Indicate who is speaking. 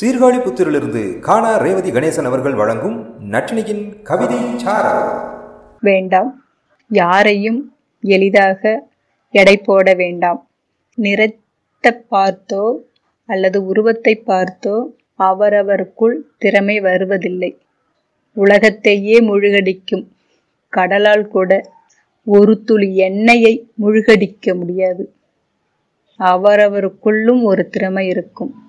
Speaker 1: சீர்காழி புத்திரிலிருந்து காணா ரேவதி கணேசன் அவர்கள் வழங்கும் நட்டினியின் கவிதை
Speaker 2: வேண்டாம். யாரையும் எளிதாக எடை போட வேண்டாம். நிறத்தை பார்த்தோ அல்லது உருவத்தை பார்த்தோ அவரவருக்குள் திறமை வருவதில்லை. உலகத்தையே முழுகடிக்கும். கடலால் கூட ஒரு துளி எண்ணெயை முழுகடிக்க முடியாது. அவரவருக்குள்ளும் ஒரு திறமை இருக்கும்.